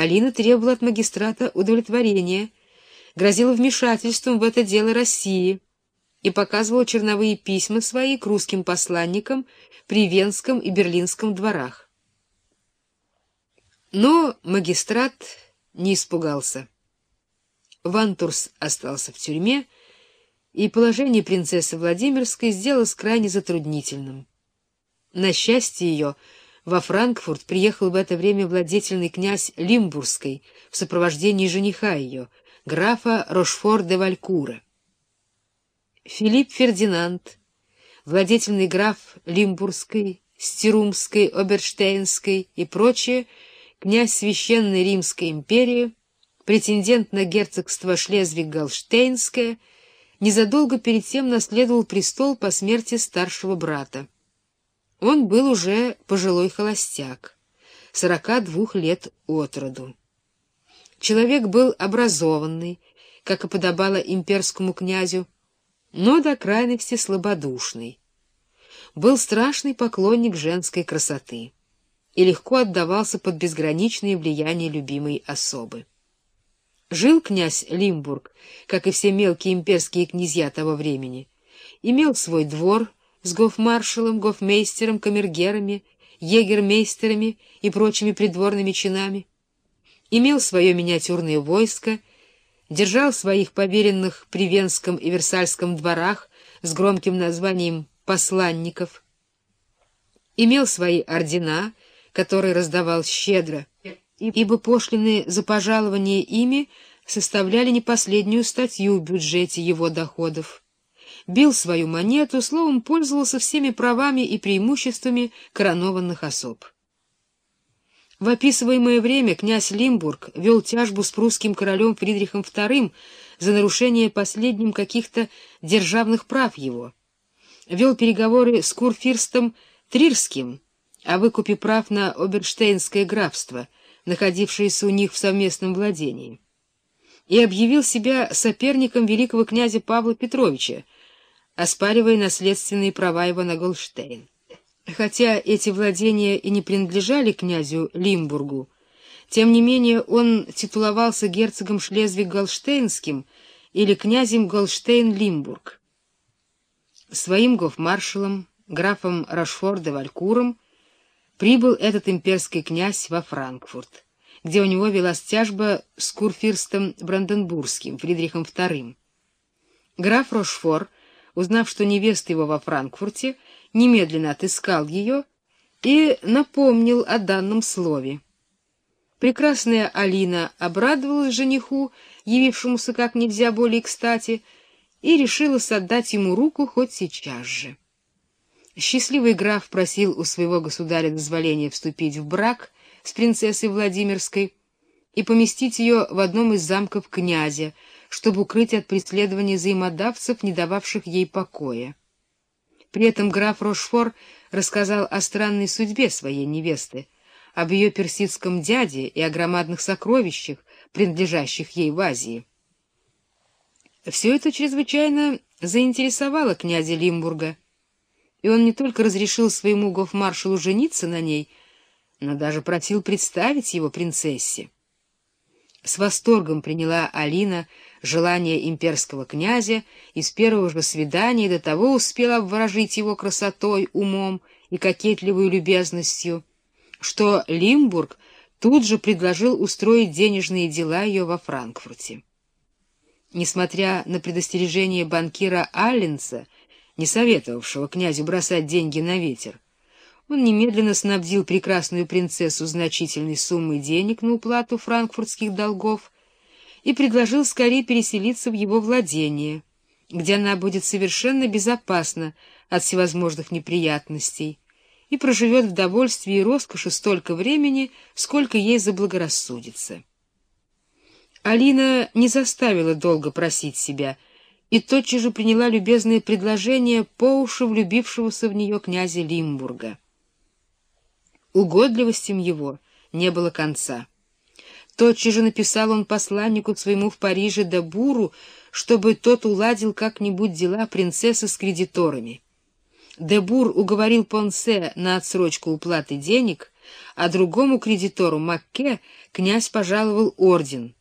Алина требовала от магистрата удовлетворения, грозила вмешательством в это дело России и показывала черновые письма свои к русским посланникам при Венском и Берлинском дворах. Но магистрат не испугался. Вантурс остался в тюрьме, и положение принцессы Владимирской сделалось крайне затруднительным. На счастье ее, во Франкфурт приехал в это время владетельный князь Лимбургский в сопровождении жениха ее, графа Рошфор де Валькура. Филипп Фердинанд, владетельный граф Лимбургской, Стерумской, Оберштейнской и прочее, князь Священной Римской империи, претендент на герцогство Шлезвиг-Голштейнское, незадолго перед тем наследовал престол по смерти старшего брата. Он был уже пожилой холостяк, сорока двух лет от роду. Человек был образованный, как и подобало имперскому князю, но до крайности слабодушный. Был страшный поклонник женской красоты и легко отдавался под безграничное влияние любимой особы. Жил князь Лимбург, как и все мелкие имперские князья того времени, имел свой двор с гофмаршалом, гофмейстером, камергерами, егермейстерами и прочими придворными чинами, имел свое миниатюрное войско, держал своих поверенных при Венском и Версальском дворах с громким названием «посланников», имел свои ордена, которые раздавал щедро, ибо пошлины за пожалование ими составляли не последнюю статью в бюджете его доходов. Бил свою монету, словом, пользовался всеми правами и преимуществами коронованных особ. В описываемое время князь Лимбург вел тяжбу с прусским королем Фридрихом II за нарушение последним каких-то державных прав его. Вел переговоры с курфирстом Трирским о выкупе прав на Оберштейнское графство, находившееся у них в совместном владении, и объявил себя соперником великого князя Павла Петровича, оспаривая наследственные права его на Голштейн. Хотя эти владения и не принадлежали князю Лимбургу, тем не менее он титуловался герцогом Шлезвиг-Голштейнским или князем Голштейн-Лимбург. Своим гофмаршалом, графом Рашфорда-Валькуром, прибыл этот имперский князь во Франкфурт, где у него велась тяжба с курфирстом Бранденбургским, Фридрихом II. Граф Рошфор, узнав, что невеста его во Франкфурте, немедленно отыскал ее и напомнил о данном слове. Прекрасная Алина обрадовалась жениху, явившемуся как нельзя более кстати, и решилась отдать ему руку хоть сейчас же. Счастливый граф просил у своего государя дозволения вступить в брак с принцессой Владимирской и поместить ее в одном из замков князя, чтобы укрыть от преследования взаимодавцев, не дававших ей покоя. При этом граф Рошфор рассказал о странной судьбе своей невесты, об ее персидском дяде и о громадных сокровищах, принадлежащих ей в Азии. Все это чрезвычайно заинтересовало князя Лимбурга, и он не только разрешил своему гофмаршалу жениться на ней, но даже просил представить его принцессе. С восторгом приняла Алина желание имперского князя и с первого же свидания до того успела обворожить его красотой, умом и кокетливой любезностью, что Лимбург тут же предложил устроить денежные дела ее во Франкфурте. Несмотря на предостережение банкира Алленса, не советовавшего князю бросать деньги на ветер, он немедленно снабдил прекрасную принцессу значительной суммой денег на уплату франкфуртских долгов и предложил скорее переселиться в его владение, где она будет совершенно безопасна от всевозможных неприятностей и проживет в довольстве и роскоши столько времени, сколько ей заблагорассудится. Алина не заставила долго просить себя и тотчас же приняла любезное предложение по уши влюбившегося в нее князя Лимбурга. Угодливостям его не было конца. Тотчас же написал он посланнику своему в Париже Дебуру, чтобы тот уладил как-нибудь дела принцессы с кредиторами. Дебур уговорил Понсе на отсрочку уплаты денег, а другому кредитору Макке князь пожаловал орден —